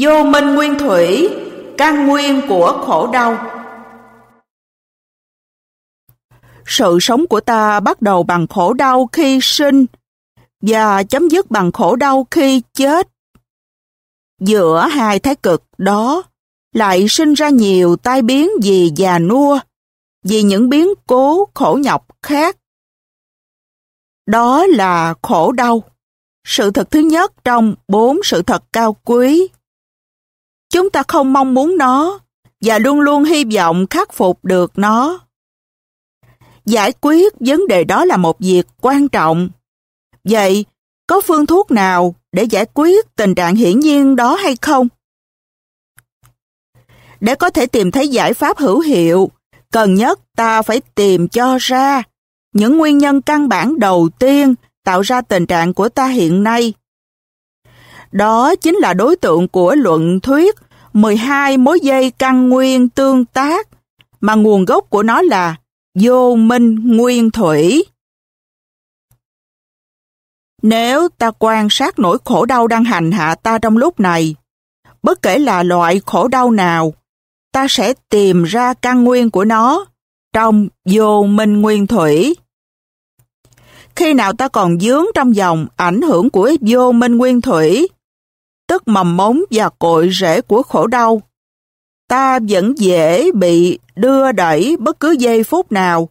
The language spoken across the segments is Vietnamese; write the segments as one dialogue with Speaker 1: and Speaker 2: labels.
Speaker 1: Vô minh nguyên thủy, căn nguyên của khổ đau.
Speaker 2: Sự sống của ta bắt đầu bằng khổ đau khi sinh và chấm dứt bằng khổ đau khi chết. Giữa hai thái cực đó lại sinh ra nhiều tai biến vì già nua, vì những biến cố khổ nhọc khác. Đó là khổ đau, sự thật thứ nhất trong bốn sự thật cao quý. Chúng ta không mong muốn nó và luôn luôn hy vọng khắc phục được nó. Giải quyết vấn đề đó là một việc quan trọng. Vậy, có phương thuốc nào để giải quyết tình trạng hiển nhiên đó hay không? Để có thể tìm thấy giải pháp hữu hiệu, cần nhất ta phải tìm cho ra những nguyên nhân căn bản đầu tiên tạo ra tình trạng của ta hiện nay. Đó chính là đối tượng của luận thuyết 12 mối dây căn nguyên tương tác mà nguồn gốc của nó là vô minh nguyên thủy. Nếu ta quan sát nỗi khổ đau đang hành hạ ta trong lúc này, bất kể là loại khổ đau nào, ta sẽ tìm ra căn nguyên của nó trong vô minh nguyên thủy. Khi nào ta còn dướng trong dòng ảnh hưởng của vô minh nguyên thủy, tức mầm mống và cội rễ của khổ đau, ta vẫn dễ bị đưa đẩy bất cứ giây phút nào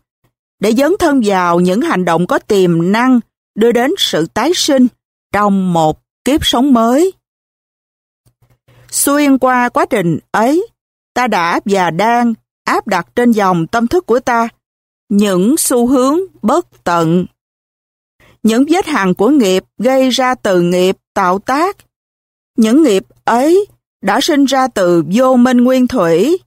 Speaker 2: để dấn thân vào những hành động có tiềm năng đưa đến sự tái sinh trong một kiếp sống mới. Xuyên qua quá trình ấy, ta đã và đang áp đặt trên dòng tâm thức của ta những xu hướng bất tận. Những vết hằn của nghiệp gây ra từ nghiệp tạo tác. Những nghiệp ấy đã sinh ra từ vô minh nguyên thủy.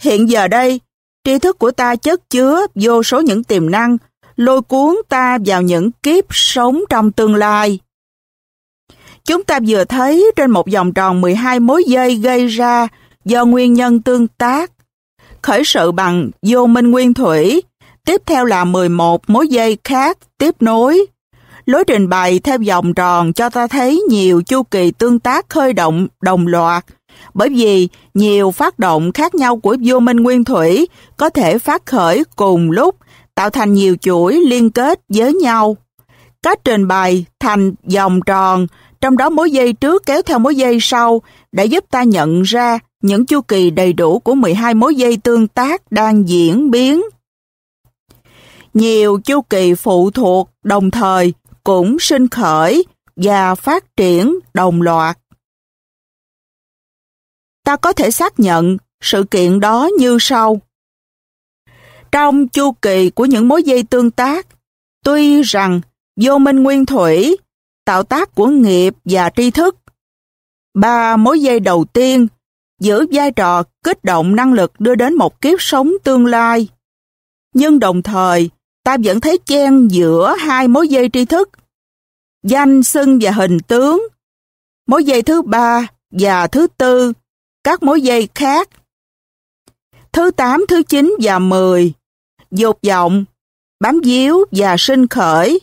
Speaker 2: Hiện giờ đây, tri thức của ta chất chứa vô số những tiềm năng lôi cuốn ta vào những kiếp sống trong tương lai. Chúng ta vừa thấy trên một vòng tròn 12 mối dây gây ra do nguyên nhân tương tác. Khởi sự bằng vô minh nguyên thủy, tiếp theo là 11 mối dây khác tiếp nối. Lối trình bày theo vòng tròn cho ta thấy nhiều chu kỳ tương tác khơi động đồng loạt, bởi vì nhiều phát động khác nhau của vô minh nguyên thủy có thể phát khởi cùng lúc, tạo thành nhiều chuỗi liên kết với nhau. Cách trình bày thành vòng tròn, trong đó mối dây trước kéo theo mối dây sau đã giúp ta nhận ra những chu kỳ đầy đủ của 12 mối dây tương tác đang diễn biến. Nhiều chu kỳ phụ thuộc đồng thời cũng sinh khởi và phát triển đồng loạt. Ta có thể xác nhận sự kiện đó như sau. Trong chu kỳ của những mối dây tương tác, tuy rằng vô minh nguyên thủy, tạo tác của nghiệp và tri thức, ba mối dây đầu tiên giữ vai trò kích động năng lực đưa đến một kiếp sống tương lai. Nhưng đồng thời, ta vẫn thấy chen giữa hai mối dây tri thức, danh xưng và hình tướng, mối dây thứ ba và thứ tư, các mối dây khác. Thứ tám, thứ chín và mười, dục vọng, bám díu và sinh khởi.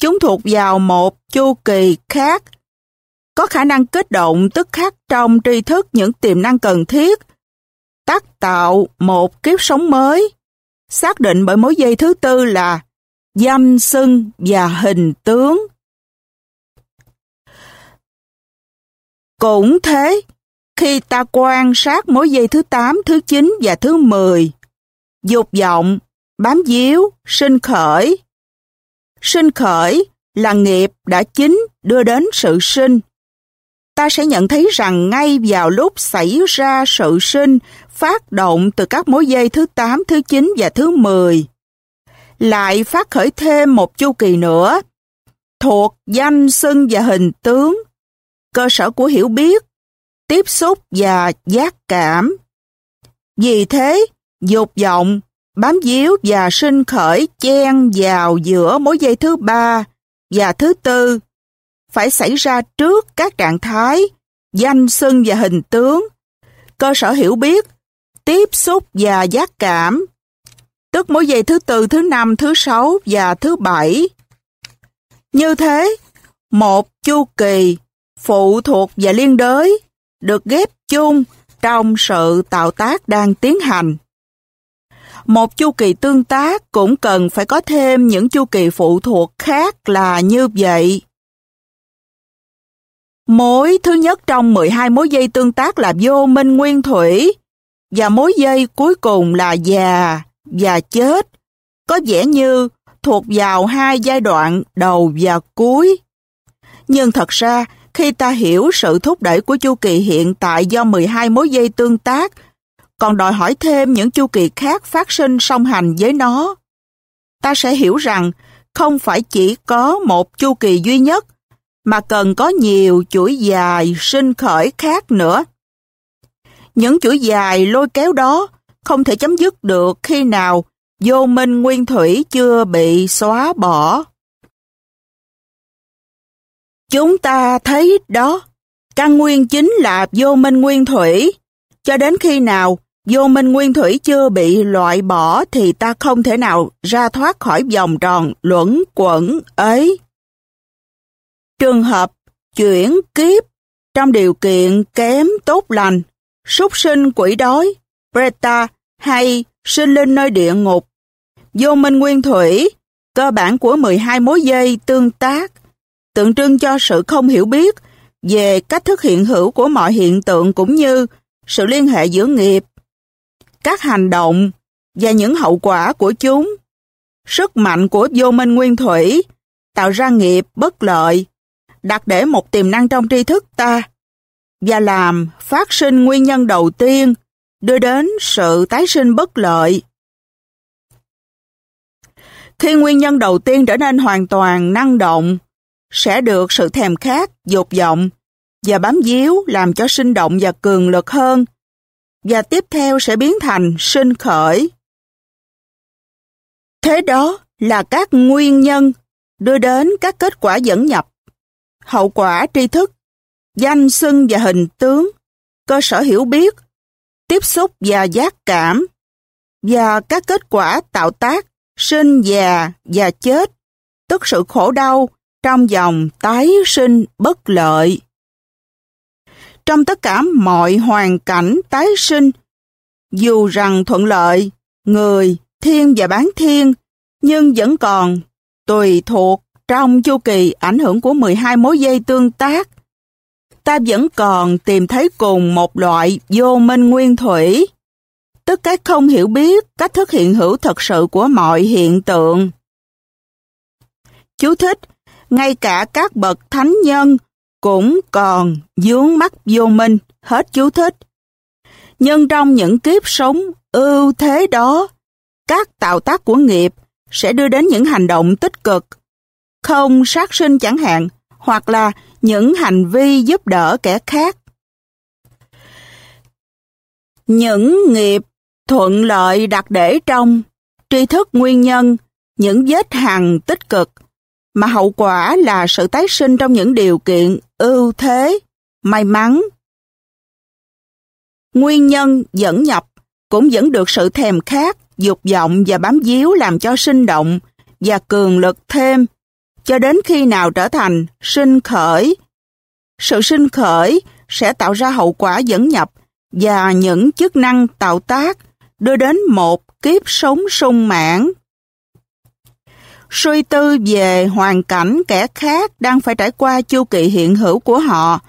Speaker 2: Chúng thuộc vào một chu kỳ khác có khả năng kích động tức khắc trong tri thức những tiềm năng cần thiết, tác tạo một kiếp sống mới, xác định bởi mối dây thứ tư là danh xưng và hình tướng. Cũng thế, khi ta quan sát mối dây thứ 8, thứ 9 và thứ 10, dục vọng, bám díu, sinh khởi. Sinh khởi là nghiệp đã chính đưa đến sự sinh ta sẽ nhận thấy rằng ngay vào lúc xảy ra sự sinh phát động từ các mối dây thứ 8, thứ 9 và thứ 10. Lại phát khởi thêm một chu kỳ nữa, thuộc danh xưng và hình tướng, cơ sở của hiểu biết, tiếp xúc và giác cảm. Vì thế, dục vọng, bám díu và sinh khởi chen vào giữa mối dây thứ ba và thứ tư phải xảy ra trước các trạng thái, danh xưng và hình tướng, cơ sở hiểu biết, tiếp xúc và giác cảm, tức mỗi giây thứ tư, thứ năm, thứ sáu và thứ bảy. Như thế, một chu kỳ phụ thuộc và liên đới được ghép chung trong sự tạo tác đang tiến hành. Một chu kỳ tương tác cũng cần phải có thêm những chu kỳ phụ thuộc khác là như vậy. Mối thứ nhất trong 12 mối dây tương tác là vô minh nguyên thủy và mối dây cuối cùng là già và chết. Có vẻ như thuộc vào hai giai đoạn đầu và cuối. Nhưng thật ra, khi ta hiểu sự thúc đẩy của chu kỳ hiện tại do 12 mối dây tương tác, còn đòi hỏi thêm những chu kỳ khác phát sinh song hành với nó, ta sẽ hiểu rằng không phải chỉ có một chu kỳ duy nhất, mà cần có nhiều chuỗi dài sinh khởi khác nữa. Những chuỗi dài lôi kéo đó không thể chấm dứt được khi nào vô minh nguyên thủy chưa bị xóa bỏ. Chúng ta thấy đó, căn nguyên chính là vô minh nguyên thủy. Cho đến khi nào vô minh nguyên thủy chưa bị loại bỏ thì ta không thể nào ra thoát khỏi vòng tròn luẩn quẩn ấy. Trường hợp chuyển kiếp trong điều kiện kém tốt lành, súc sinh quỷ đói, Preta hay sinh lên nơi địa ngục. Vô minh nguyên thủy, cơ bản của 12 mối dây tương tác, tượng trưng cho sự không hiểu biết về cách thức hiện hữu của mọi hiện tượng cũng như sự liên hệ giữa nghiệp, các hành động và những hậu quả của chúng. Sức mạnh của vô minh nguyên thủy tạo ra nghiệp bất lợi, đặt để một tiềm năng trong tri thức ta và làm phát sinh nguyên nhân đầu tiên đưa đến sự tái sinh bất lợi. Khi nguyên nhân đầu tiên trở nên hoàn toàn năng động, sẽ được sự thèm khát, dục vọng và bám díu làm cho sinh động và cường lực hơn, và tiếp theo sẽ biến thành sinh khởi. Thế đó là các nguyên nhân đưa đến các kết quả dẫn nhập, hậu quả tri thức, danh xưng và hình tướng, cơ sở hiểu biết, tiếp xúc và giác cảm, và các kết quả tạo tác, sinh già và chết, tức sự khổ đau trong dòng tái sinh bất lợi. Trong tất cả mọi hoàn cảnh tái sinh, dù rằng thuận lợi, người, thiên và bán thiên, nhưng vẫn còn tùy thuộc trong chu kỳ ảnh hưởng của 12 mối dây tương tác. Ta vẫn còn tìm thấy cùng một loại vô minh nguyên thủy, tức cái không hiểu biết cách thức hiện hữu thật sự của mọi hiện tượng. Chú thích ngay cả các bậc thánh nhân cũng còn dướng mắt vô minh, hết chú thích. Nhưng trong những kiếp sống ưu thế đó, các tạo tác của nghiệp sẽ đưa đến những hành động tích cực, không sát sinh chẳng hạn, hoặc là những hành vi giúp đỡ kẻ khác. Những nghiệp thuận lợi đặt để trong tri thức nguyên nhân, những vết hằn tích cực mà hậu quả là sự tái sinh trong những điều kiện ưu thế, may mắn. Nguyên nhân dẫn nhập cũng dẫn được sự thèm khát, dục vọng và bám víu làm cho sinh động và cường lực thêm, cho đến khi nào trở thành sinh khởi. Sự sinh khởi sẽ tạo ra hậu quả dẫn nhập và những chức năng tạo tác đưa đến một kiếp sống sung mãn suy tư về hoàn cảnh kẻ khác đang phải trải qua chu kỳ hiện hữu của họ,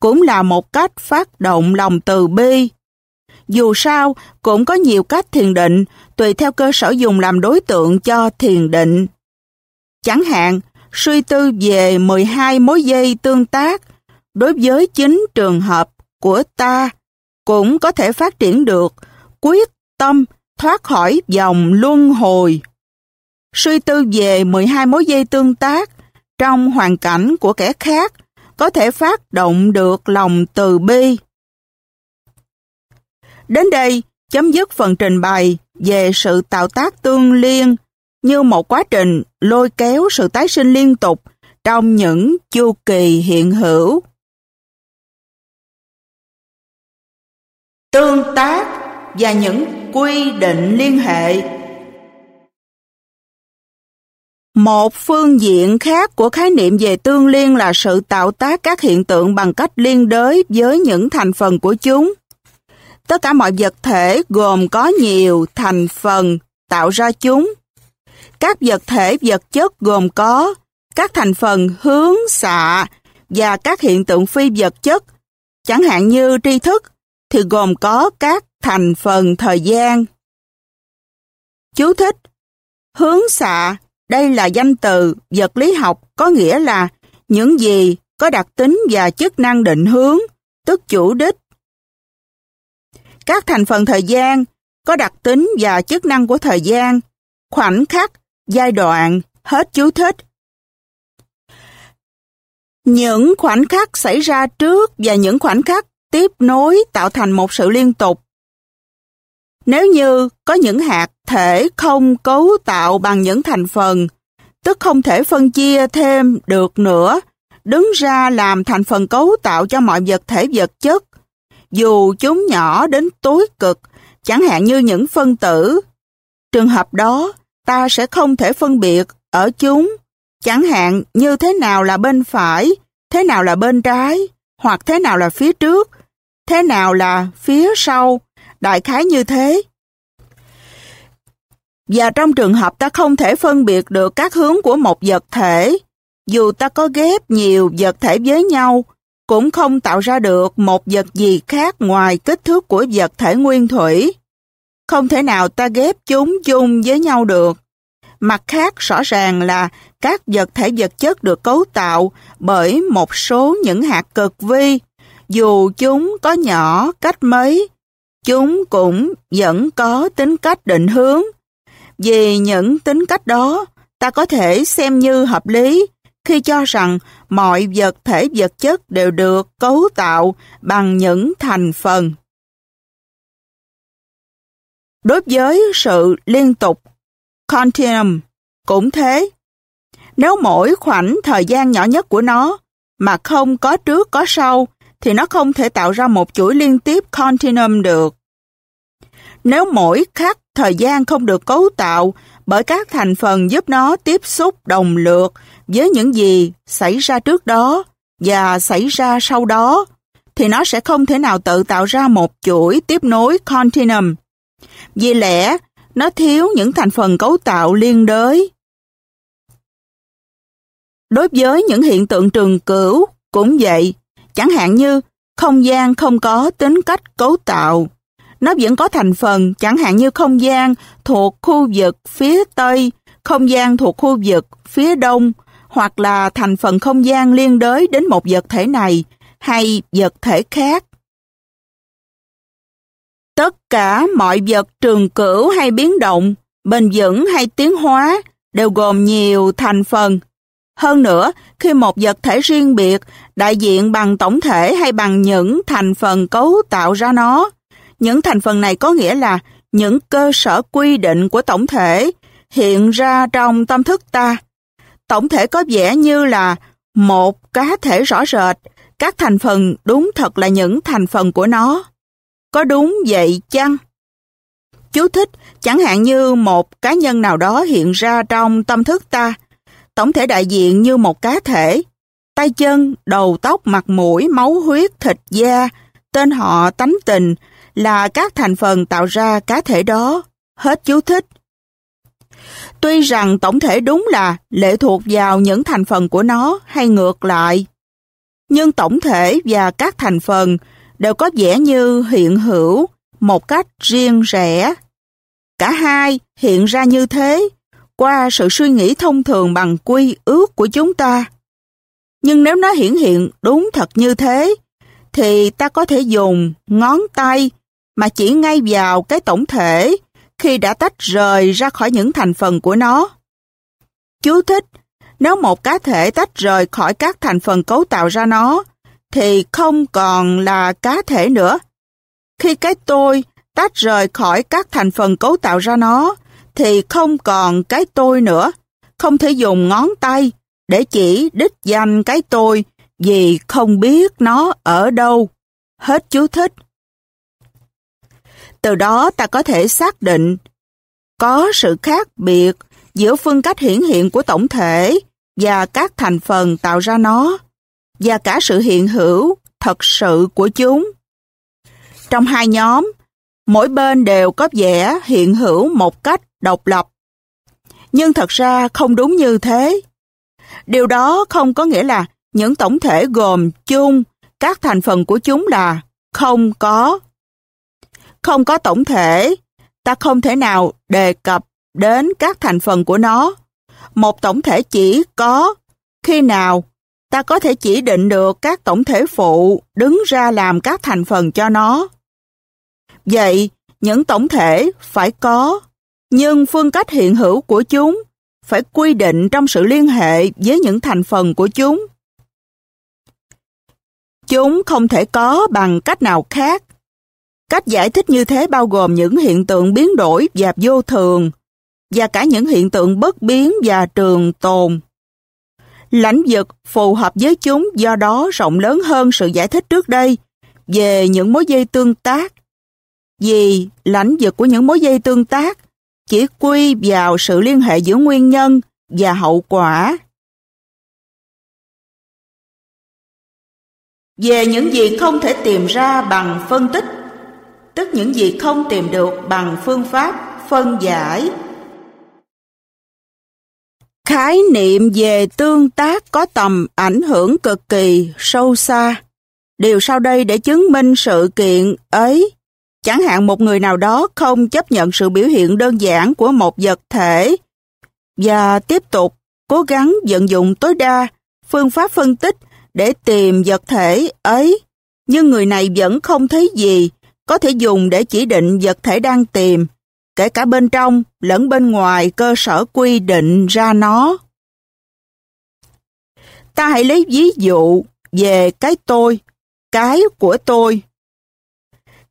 Speaker 2: cũng là một cách phát động lòng từ bi. Dù sao, cũng có nhiều cách thiền định tùy theo cơ sở dùng làm đối tượng cho thiền định. Chẳng hạn, suy tư về 12 mối dây tương tác đối với chính trường hợp của ta cũng có thể phát triển được quyết tâm thoát khỏi dòng luân hồi Suy tư về 12 mối dây tương tác trong hoàn cảnh của kẻ khác có thể phát động được lòng từ bi. Đến đây, chấm dứt phần trình bày về sự tạo tác tương liên như một quá trình lôi kéo sự tái sinh liên tục trong những chu kỳ hiện hữu. Tương tác và những quy định liên hệ Một phương diện khác của khái niệm về tương liên là sự tạo tác các hiện tượng bằng cách liên đới với những thành phần của chúng. Tất cả mọi vật thể gồm có nhiều thành phần tạo ra chúng. Các vật thể vật chất gồm có các thành phần hướng xạ và các hiện tượng phi vật chất, chẳng hạn như tri thức, thì gồm có các thành phần thời gian. Chú thích Hướng xạ, đây là danh từ vật lý học có nghĩa là những gì có đặc tính và chức năng định hướng, tức chủ đích. Các thành phần thời gian có đặc tính và chức năng của thời gian, khoảnh khắc, giai đoạn, hết chú thích. Những khoảnh khắc xảy ra trước và những khoảnh khắc tiếp nối tạo thành một sự liên tục. Nếu như có những hạt thể không cấu tạo bằng những thành phần, tức không thể phân chia thêm được nữa, đứng ra làm thành phần cấu tạo cho mọi vật thể vật chất, dù chúng nhỏ đến tối cực, chẳng hạn như những phân tử. Trường hợp đó, ta sẽ không thể phân biệt ở chúng, chẳng hạn như thế nào là bên phải, thế nào là bên trái, hoặc thế nào là phía trước, thế nào là phía sau, đại khái như thế. Và trong trường hợp ta không thể phân biệt được các hướng của một vật thể, dù ta có ghép nhiều vật thể với nhau, cũng không tạo ra được một vật gì khác ngoài kích thước của vật thể nguyên thủy. Không thể nào ta ghép chúng chung với nhau được. Mặt khác rõ ràng là các vật thể vật chất được cấu tạo bởi một số những hạt cực vi, dù chúng có nhỏ cách mấy, chúng cũng vẫn có tính cách định hướng. Vì những tính cách đó, ta có thể xem như hợp lý khi cho rằng mọi vật thể vật chất đều được cấu tạo bằng những thành phần. Đối với sự liên tục, continuum, cũng thế. Nếu mỗi khoảnh thời gian nhỏ nhất của nó mà không có trước có sau thì nó không thể tạo ra một chuỗi liên tiếp continuum được. Nếu mỗi khắc thời gian không được cấu tạo bởi các thành phần giúp nó tiếp xúc đồng lượt với những gì xảy ra trước đó và xảy ra sau đó, thì nó sẽ không thể nào tự tạo ra một chuỗi tiếp nối continuum. Vì lẽ, nó thiếu những thành phần cấu tạo liên đới. Đối với những hiện tượng trường cửu cũng vậy, chẳng hạn như không gian không có tính cách cấu tạo. Nó vẫn có thành phần, chẳng hạn như không gian thuộc khu vực phía Tây, không gian thuộc khu vực phía Đông, hoặc là thành phần không gian liên đới đến một vật thể này hay vật thể khác. Tất cả mọi vật trường cửu hay biến động, bền vững hay tiến hóa đều gồm nhiều thành phần. Hơn nữa, khi một vật thể riêng biệt đại diện bằng tổng thể hay bằng những thành phần cấu tạo ra nó, những thành phần này có nghĩa là những cơ sở quy định của tổng thể hiện ra trong tâm thức ta. Tổng thể có vẻ như là một cá thể rõ rệt, các thành phần đúng thật là những thành phần của nó. Có đúng vậy chăng? Chú thích, chẳng hạn như một cá nhân nào đó hiện ra trong tâm thức ta, tổng thể đại diện như một cá thể, tay chân, đầu tóc, mặt mũi, máu huyết, thịt da, tên họ, tánh tình là các thành phần tạo ra cá thể đó. Hết chú thích. Tuy rằng tổng thể đúng là lệ thuộc vào những thành phần của nó hay ngược lại, nhưng tổng thể và các thành phần đều có vẻ như hiện hữu một cách riêng rẽ. Cả hai hiện ra như thế qua sự suy nghĩ thông thường bằng quy ước của chúng ta. Nhưng nếu nó hiển hiện đúng thật như thế, thì ta có thể dùng ngón tay mà chỉ ngay vào cái tổng thể khi đã tách rời ra khỏi những thành phần của nó. Chú thích, nếu một cá thể tách rời khỏi các thành phần cấu tạo ra nó, thì không còn là cá thể nữa. Khi cái tôi tách rời khỏi các thành phần cấu tạo ra nó, thì không còn cái tôi nữa. Không thể dùng ngón tay để chỉ đích danh cái tôi vì không biết nó ở đâu. Hết chú thích. Từ đó ta có thể xác định có sự khác biệt giữa phương cách hiển hiện của tổng thể và các thành phần tạo ra nó, và cả sự hiện hữu thật sự của chúng. Trong hai nhóm, mỗi bên đều có vẻ hiện hữu một cách độc lập. Nhưng thật ra không đúng như thế. Điều đó không có nghĩa là những tổng thể gồm chung các thành phần của chúng là không có. Không có tổng thể, ta không thể nào đề cập đến các thành phần của nó. Một tổng thể chỉ có khi nào ta có thể chỉ định được các tổng thể phụ đứng ra làm các thành phần cho nó. Vậy, những tổng thể phải có, nhưng phương cách hiện hữu của chúng phải quy định trong sự liên hệ với những thành phần của chúng. Chúng không thể có bằng cách nào khác. Cách giải thích như thế bao gồm những hiện tượng biến đổi và vô thường, và cả những hiện tượng bất biến và trường tồn. Lãnh vực phù hợp với chúng do đó rộng lớn hơn sự giải thích trước đây về những mối dây tương tác. Vì lãnh vực của những mối dây tương tác chỉ quy vào sự liên hệ giữa nguyên nhân và hậu quả. Về những gì không thể tìm ra bằng phân tích, tức những gì không tìm được bằng phương pháp phân giải. Khái niệm về tương tác có tầm ảnh hưởng cực kỳ sâu xa. Điều sau đây để chứng minh sự kiện ấy. Chẳng hạn một người nào đó không chấp nhận sự biểu hiện đơn giản của một vật thể và tiếp tục cố gắng vận dụng tối đa phương pháp phân tích để tìm vật thể ấy, nhưng người này vẫn không thấy gì có thể dùng để chỉ định vật thể đang tìm, kể cả bên trong lẫn bên ngoài cơ sở quy định ra nó. Ta hãy lấy ví dụ về cái tôi, cái của tôi.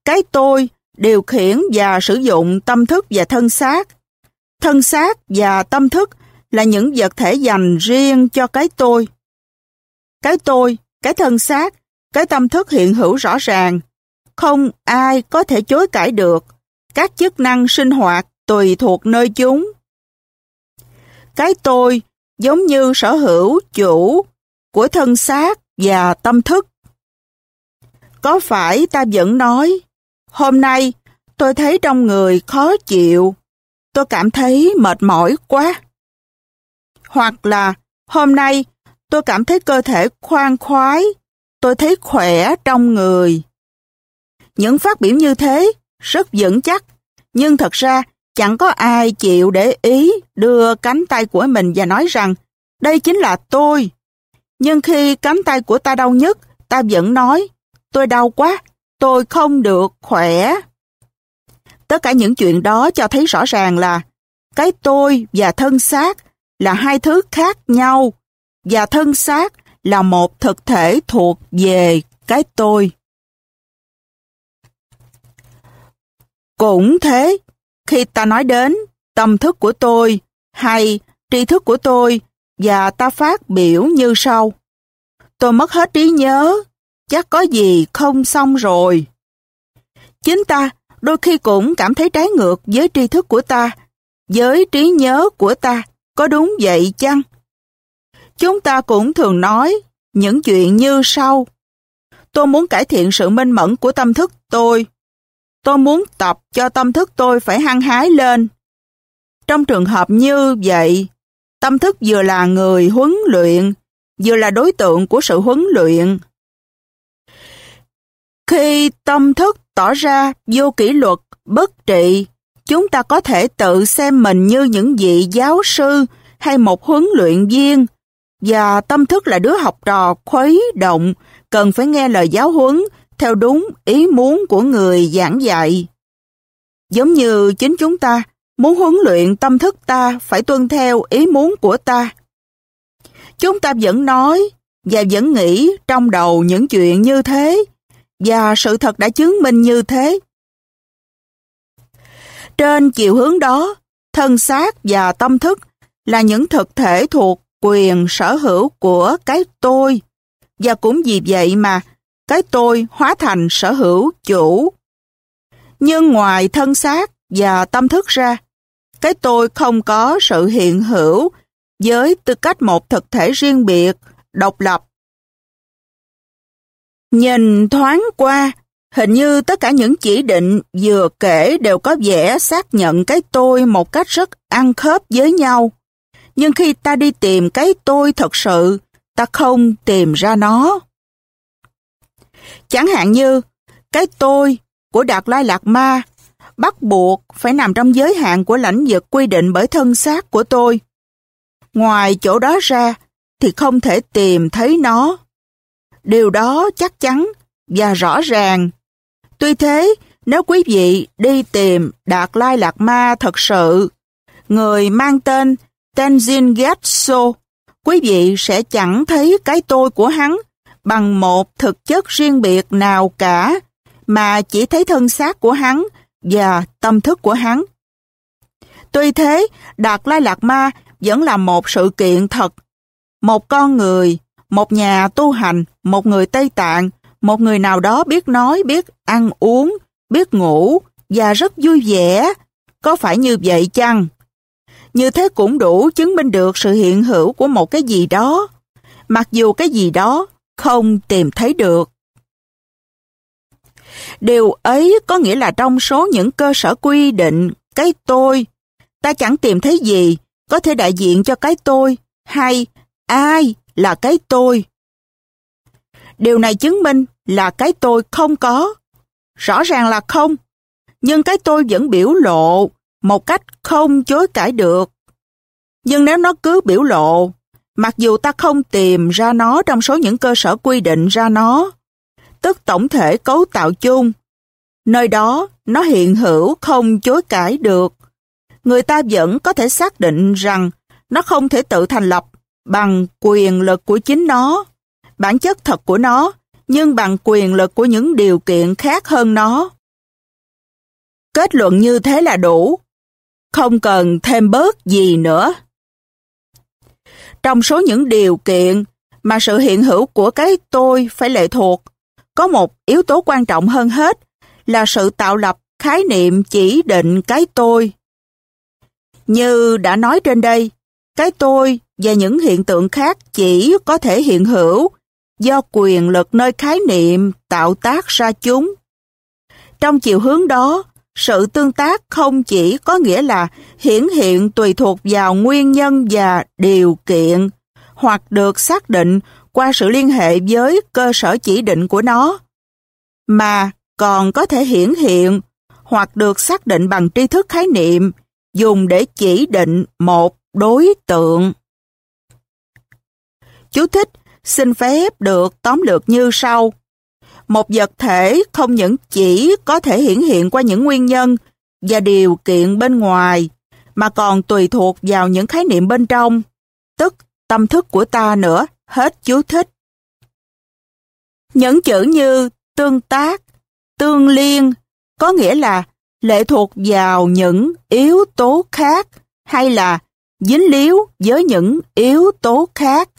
Speaker 2: Cái tôi điều khiển và sử dụng tâm thức và thân xác. Thân xác và tâm thức là những vật thể dành riêng cho cái tôi. Cái tôi, cái thân xác, cái tâm thức hiện hữu rõ ràng. Không ai có thể chối cãi được. Các chức năng sinh hoạt tùy thuộc nơi chúng. Cái tôi giống như sở hữu chủ của thân xác và tâm thức. Có phải ta vẫn nói, hôm nay tôi thấy trong người khó chịu, tôi cảm thấy mệt mỏi quá. Hoặc là hôm nay tôi cảm thấy cơ thể khoan khoái, tôi thấy khỏe trong người. Những phát biểu như thế rất vững chắc, nhưng thật ra chẳng có ai chịu để ý đưa cánh tay của mình và nói rằng đây chính là tôi. Nhưng khi cánh tay của ta đau nhất, ta vẫn nói tôi đau quá, tôi không được khỏe. Tất cả những chuyện đó cho thấy rõ ràng là cái tôi và thân xác là hai thứ khác nhau và thân xác là một thực thể thuộc về cái tôi. Cũng thế, khi ta nói đến tâm thức của tôi hay tri thức của tôi và ta phát biểu như sau. Tôi mất hết trí nhớ, chắc có gì không xong rồi. Chính ta đôi khi cũng cảm thấy trái ngược với tri thức của ta, với trí nhớ của ta, có đúng vậy chăng? Chúng ta cũng thường nói những chuyện như sau. Tôi muốn cải thiện sự minh mẫn của tâm thức tôi. Tôi muốn tập cho tâm thức tôi phải hăng hái lên. Trong trường hợp như vậy, tâm thức vừa là người huấn luyện, vừa là đối tượng của sự huấn luyện. Khi tâm thức tỏ ra vô kỷ luật, bất trị, chúng ta có thể tự xem mình như những vị giáo sư hay một huấn luyện viên và tâm thức là đứa học trò khuấy động, cần phải nghe lời giáo huấn theo đúng ý muốn của người giảng dạy. Giống như chính chúng ta muốn huấn luyện tâm thức ta phải tuân theo ý muốn của ta. Chúng ta vẫn nói và vẫn nghĩ trong đầu những chuyện như thế và sự thật đã chứng minh như thế. Trên chiều hướng đó, thân xác và tâm thức là những thực thể thuộc quyền sở hữu của cái tôi. Và cũng vì vậy mà cái tôi hóa thành sở hữu chủ. Nhưng ngoài thân xác và tâm thức ra, cái tôi không có sự hiện hữu với tư cách một thực thể riêng biệt, độc lập. Nhìn thoáng qua, hình như tất cả những chỉ định vừa kể đều có vẻ xác nhận cái tôi một cách rất ăn khớp với nhau. Nhưng khi ta đi tìm cái tôi thật sự, ta không tìm ra nó. Chẳng hạn như, cái tôi của Đạt Lai lạc Ma bắt buộc phải nằm trong giới hạn của lãnh vực quy định bởi thân xác của tôi. Ngoài chỗ đó ra thì không thể tìm thấy nó. Điều đó chắc chắn và rõ ràng. Tuy thế, nếu quý vị đi tìm Đạt Lai lạc Ma thật sự, người mang tên Tenzin Gyatso, quý vị sẽ chẳng thấy cái tôi của hắn bằng một thực chất riêng biệt nào cả, mà chỉ thấy thân xác của hắn và tâm thức của hắn. Tuy thế, Đạt Lai lạc Ma vẫn là một sự kiện thật. Một con người, một nhà tu hành, một người Tây Tạng, một người nào đó biết nói, biết ăn uống, biết ngủ và rất vui vẻ. Có phải như vậy chăng? Như thế cũng đủ chứng minh được sự hiện hữu của một cái gì đó, mặc dù cái gì đó không tìm thấy được. Điều ấy có nghĩa là trong số những cơ sở quy định cái tôi, ta chẳng tìm thấy gì có thể đại diện cho cái tôi hay ai là cái tôi. Điều này chứng minh là cái tôi không có. Rõ ràng là không, nhưng cái tôi vẫn biểu lộ một cách không chối cãi được. Nhưng nếu nó cứ biểu lộ, mặc dù ta không tìm ra nó trong số những cơ sở quy định ra nó, tức tổng thể cấu tạo chung, nơi đó nó hiện hữu không chối cãi được, người ta vẫn có thể xác định rằng nó không thể tự thành lập bằng quyền lực của chính nó, bản chất thật của nó, nhưng bằng quyền lực của những điều kiện khác hơn nó. Kết luận như thế là đủ, không cần thêm bớt gì nữa. Trong số những điều kiện mà sự hiện hữu của cái tôi phải lệ thuộc, có một yếu tố quan trọng hơn hết là sự tạo lập khái niệm chỉ định cái tôi. Như đã nói trên đây, cái tôi và những hiện tượng khác chỉ có thể hiện hữu do quyền lực nơi khái niệm tạo tác ra chúng. Trong chiều hướng đó, sự tương tác không chỉ có nghĩa là hiển hiện tùy thuộc vào nguyên nhân và điều kiện, hoặc được xác định qua sự liên hệ với cơ sở chỉ định của nó, mà còn có thể hiển hiện hoặc được xác định bằng tri thức khái niệm dùng để chỉ định một đối tượng. Chú thích xin phép được tóm lược như sau. Một vật thể không những chỉ có thể hiển hiện qua những nguyên nhân và điều kiện bên ngoài, mà còn tùy thuộc vào những khái niệm bên trong, tức tâm thức của ta nữa, hết chú thích. Những chữ như tương tác, tương liên có nghĩa là lệ thuộc vào những yếu tố khác hay là dính líu với những yếu tố khác.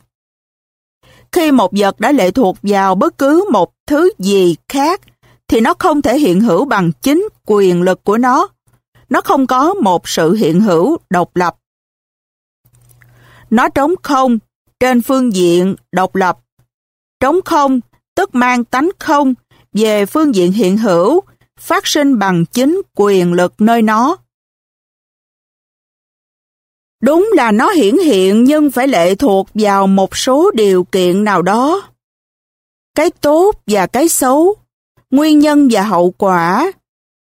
Speaker 2: Khi một vật đã lệ thuộc vào bất cứ một thứ gì khác, thì nó không thể hiện hữu bằng chính quyền lực của nó. Nó không có một sự hiện hữu độc lập. Nó trống không trên phương diện độc lập. Trống không tức mang tánh không về phương diện hiện hữu, phát sinh bằng chính quyền lực nơi nó. Đúng là nó hiển hiện nhưng phải lệ thuộc vào một số điều kiện nào đó. Cái tốt và cái xấu, nguyên nhân và hậu quả,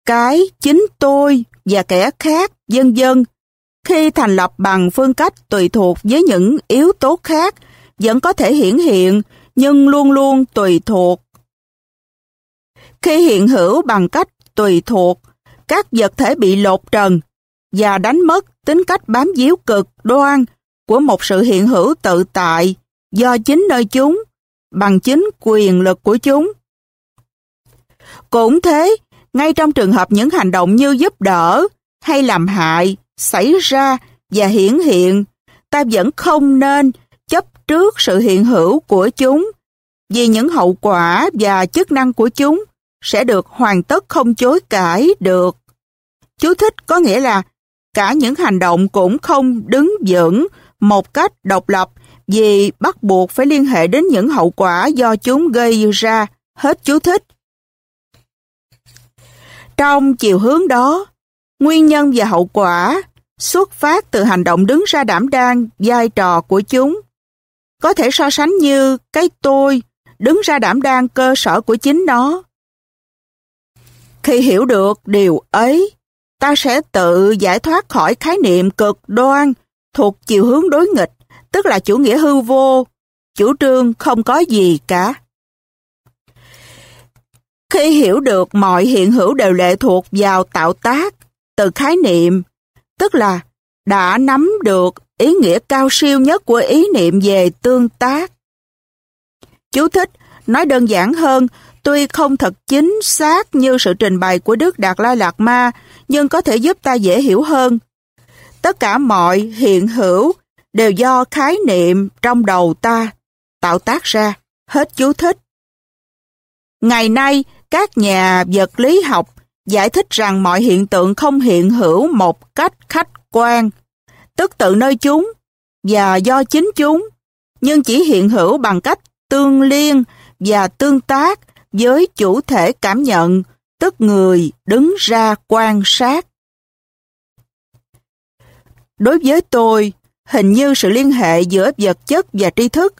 Speaker 2: cái chính tôi và kẻ khác, vân vân. Khi thành lập bằng phương cách tùy thuộc với những yếu tố khác, vẫn có thể hiển hiện nhưng luôn luôn tùy thuộc. Khi hiện hữu bằng cách tùy thuộc, các vật thể bị lột trần và đánh mất tính cách bám víu cực đoan của một sự hiện hữu tự tại do chính nơi chúng, bằng chính quyền lực của chúng. Cũng thế, ngay trong trường hợp những hành động như giúp đỡ hay làm hại xảy ra và hiển hiện, ta vẫn không nên chấp trước sự hiện hữu của chúng vì những hậu quả và chức năng của chúng sẽ được hoàn tất không chối cãi được. Chú thích có nghĩa là cả những hành động cũng không đứng vững một cách độc lập vì bắt buộc phải liên hệ đến những hậu quả do chúng gây ra. Hết chú thích. Trong chiều hướng đó, nguyên nhân và hậu quả xuất phát từ hành động đứng ra đảm đang vai trò của chúng. Có thể so sánh như cái tôi đứng ra đảm đang cơ sở của chính nó. Khi hiểu được điều ấy, ta sẽ tự giải thoát khỏi khái niệm cực đoan thuộc chiều hướng đối nghịch, tức là chủ nghĩa hư vô, chủ trương không có gì cả. Khi hiểu được mọi hiện hữu đều lệ thuộc vào tạo tác, từ khái niệm, tức là đã nắm được ý nghĩa cao siêu nhất của ý niệm về tương tác. Chú thích, nói đơn giản hơn, tuy không thật chính xác như sự trình bày của Đức Đạt Lai Lạt Ma, nhưng có thể giúp ta dễ hiểu hơn. Tất cả mọi hiện hữu đều do khái niệm trong đầu ta tạo tác ra. Hết chú thích. Ngày nay, các nhà vật lý học giải thích rằng mọi hiện tượng không hiện hữu một cách khách quan, tức tự nơi chúng và do chính chúng, nhưng chỉ hiện hữu bằng cách tương liên và tương tác với chủ thể cảm nhận, tức người đứng ra quan sát. Đối với tôi, hình như sự liên hệ giữa vật chất và tri thức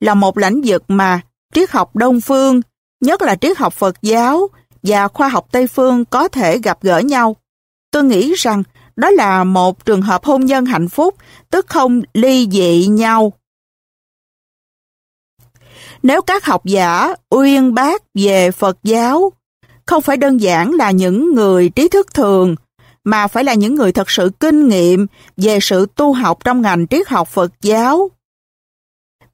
Speaker 2: là một lãnh vực mà triết học Đông Phương, nhất là triết học Phật giáo và khoa học Tây Phương có thể gặp gỡ nhau. Tôi nghĩ rằng đó là một trường hợp hôn nhân hạnh phúc, tức không ly dị nhau. Nếu các học giả uyên bác về Phật giáo không phải đơn giản là những người trí thức thường, mà phải là những người thật sự kinh nghiệm về sự tu học trong ngành triết học Phật giáo.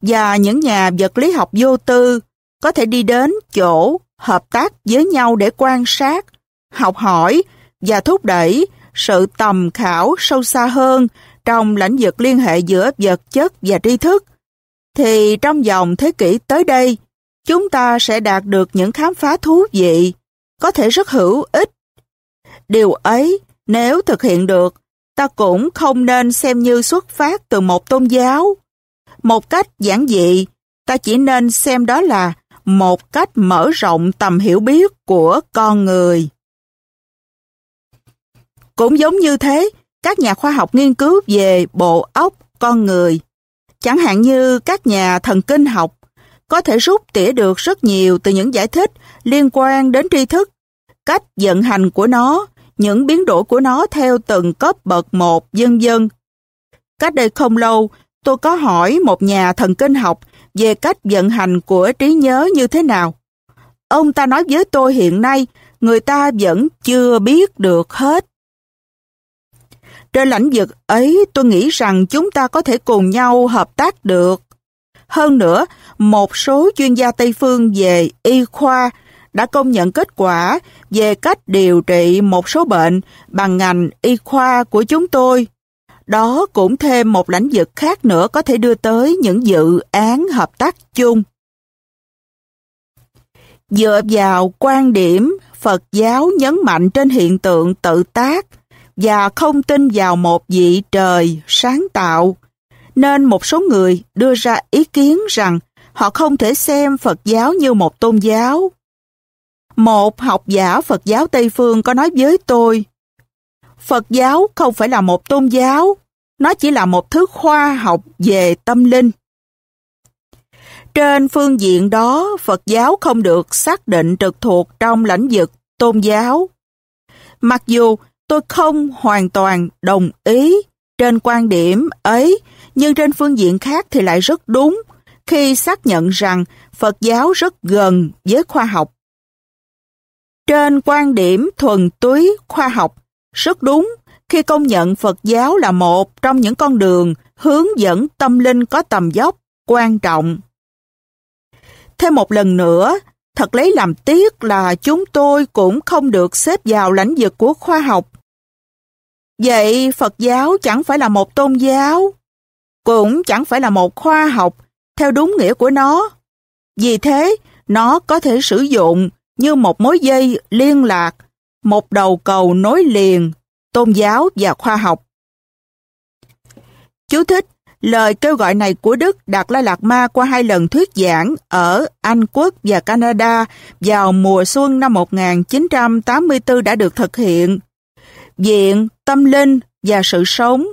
Speaker 2: Và những nhà vật lý học vô tư có thể đi đến chỗ hợp tác với nhau để quan sát, học hỏi và thúc đẩy sự tầm khảo sâu xa hơn trong lĩnh vực liên hệ giữa vật chất và tri thức, thì trong vòng thế kỷ tới đây, chúng ta sẽ đạt được những khám phá thú vị, có thể rất hữu ích. Điều ấy, nếu thực hiện được, ta cũng không nên xem như xuất phát từ một tôn giáo. Một cách giản dị, ta chỉ nên xem đó là một cách mở rộng tầm hiểu biết của con người. Cũng giống như thế, các nhà khoa học nghiên cứu về bộ óc con người, chẳng hạn như các nhà thần kinh học, có thể rút tỉa được rất nhiều từ những giải thích liên quan đến tri thức, cách vận hành của nó, những biến đổi của nó theo từng cấp bậc một, dân dân. Cách đây không lâu, tôi có hỏi một nhà thần kinh học về cách vận hành của trí nhớ như thế nào. Ông ta nói với tôi hiện nay, người ta vẫn chưa biết được hết. Trên lãnh vực ấy, tôi nghĩ rằng chúng ta có thể cùng nhau hợp tác được. Hơn nữa, một số chuyên gia Tây Phương về y khoa đã công nhận kết quả về cách điều trị một số bệnh bằng ngành y khoa của chúng tôi. Đó cũng thêm một lãnh vực khác nữa có thể đưa tới những dự án hợp tác chung. Dựa vào quan điểm Phật giáo nhấn mạnh trên hiện tượng tự tác và không tin vào một vị trời sáng tạo, nên một số người đưa ra ý kiến rằng họ không thể xem Phật giáo như một tôn giáo. Một học giả Phật giáo Tây Phương có nói với tôi, Phật giáo không phải là một tôn giáo, nó chỉ là một thứ khoa học về tâm linh. Trên phương diện đó, Phật giáo không được xác định trực thuộc trong lãnh vực tôn giáo. Mặc dù tôi không hoàn toàn đồng ý trên quan điểm ấy, nhưng trên phương diện khác thì lại rất đúng khi xác nhận rằng Phật giáo rất gần với khoa học. Trên quan điểm thuần túy khoa học, rất đúng khi công nhận Phật giáo là một trong những con đường hướng dẫn tâm linh có tầm dốc quan trọng. Thêm một lần nữa, thật lấy làm tiếc là chúng tôi cũng không được xếp vào lãnh vực của khoa học. Vậy Phật giáo chẳng phải là một tôn giáo, cũng chẳng phải là một khoa học theo đúng nghĩa của nó. Vì thế, nó có thể sử dụng như một mối dây liên lạc, một đầu cầu nối liền tôn giáo và khoa học. Chú thích Lời kêu gọi này của Đức Đạt Lai Lạt Ma qua hai lần thuyết giảng ở Anh Quốc và Canada vào mùa xuân năm 1984 đã được thực hiện. Viện Tâm Linh và Sự Sống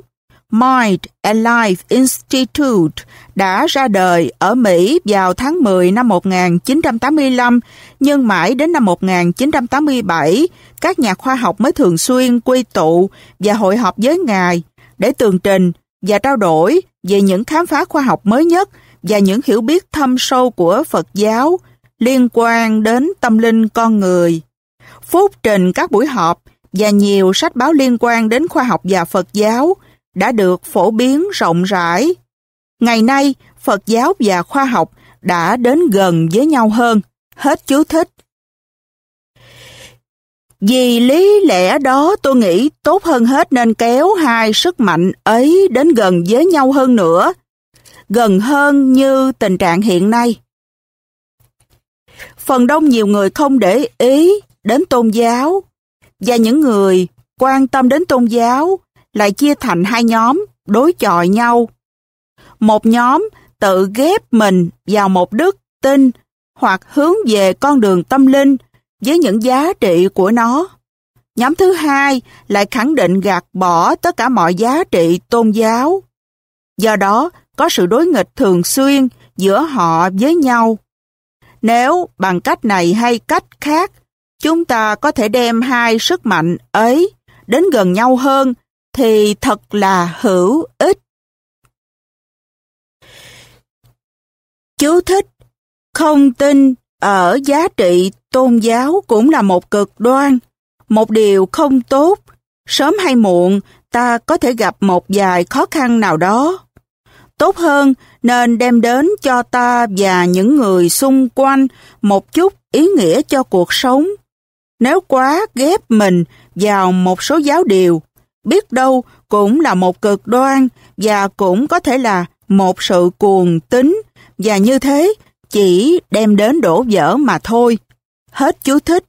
Speaker 2: Mind and Life Institute đã ra đời ở Mỹ vào tháng 10 năm 1985, nhưng mãi đến năm 1987, các nhà khoa học mới thường xuyên quy tụ và hội họp với Ngài để tường trình và trao đổi về những khám phá khoa học mới nhất và những hiểu biết thâm sâu của Phật giáo liên quan đến tâm linh con người. Phúc trình các buổi họp và nhiều sách báo liên quan đến khoa học và Phật giáo đã được phổ biến rộng rãi. Ngày nay, Phật giáo và khoa học đã đến gần với nhau hơn. Hết chú thích. Vì lý lẽ đó tôi nghĩ tốt hơn hết nên kéo hai sức mạnh ấy đến gần với nhau hơn nữa, gần hơn như tình trạng hiện nay. Phần đông nhiều người không để ý đến tôn giáo, và những người quan tâm đến tôn giáo lại chia thành hai nhóm đối chọi nhau. Một nhóm tự ghép mình vào một đức tin hoặc hướng về con đường tâm linh với những giá trị của nó. Nhóm thứ hai lại khẳng định gạt bỏ tất cả mọi giá trị tôn giáo. Do đó, có sự đối nghịch thường xuyên giữa họ với nhau. Nếu bằng cách này hay cách khác, chúng ta có thể đem hai sức mạnh ấy đến gần nhau hơn thì thật là hữu ích. Chú thích Không tin ở giá trị tôn giáo cũng là một cực đoan, một điều không tốt. Sớm hay muộn, ta có thể gặp một vài khó khăn nào đó. Tốt hơn nên đem đến cho ta và những người xung quanh một chút ý nghĩa cho cuộc sống. Nếu quá ghép mình vào một số giáo điều, biết đâu cũng là một cực đoan và cũng có thể là một sự cuồng tín và như thế chỉ đem đến đổ vỡ mà thôi. Hết chú thích.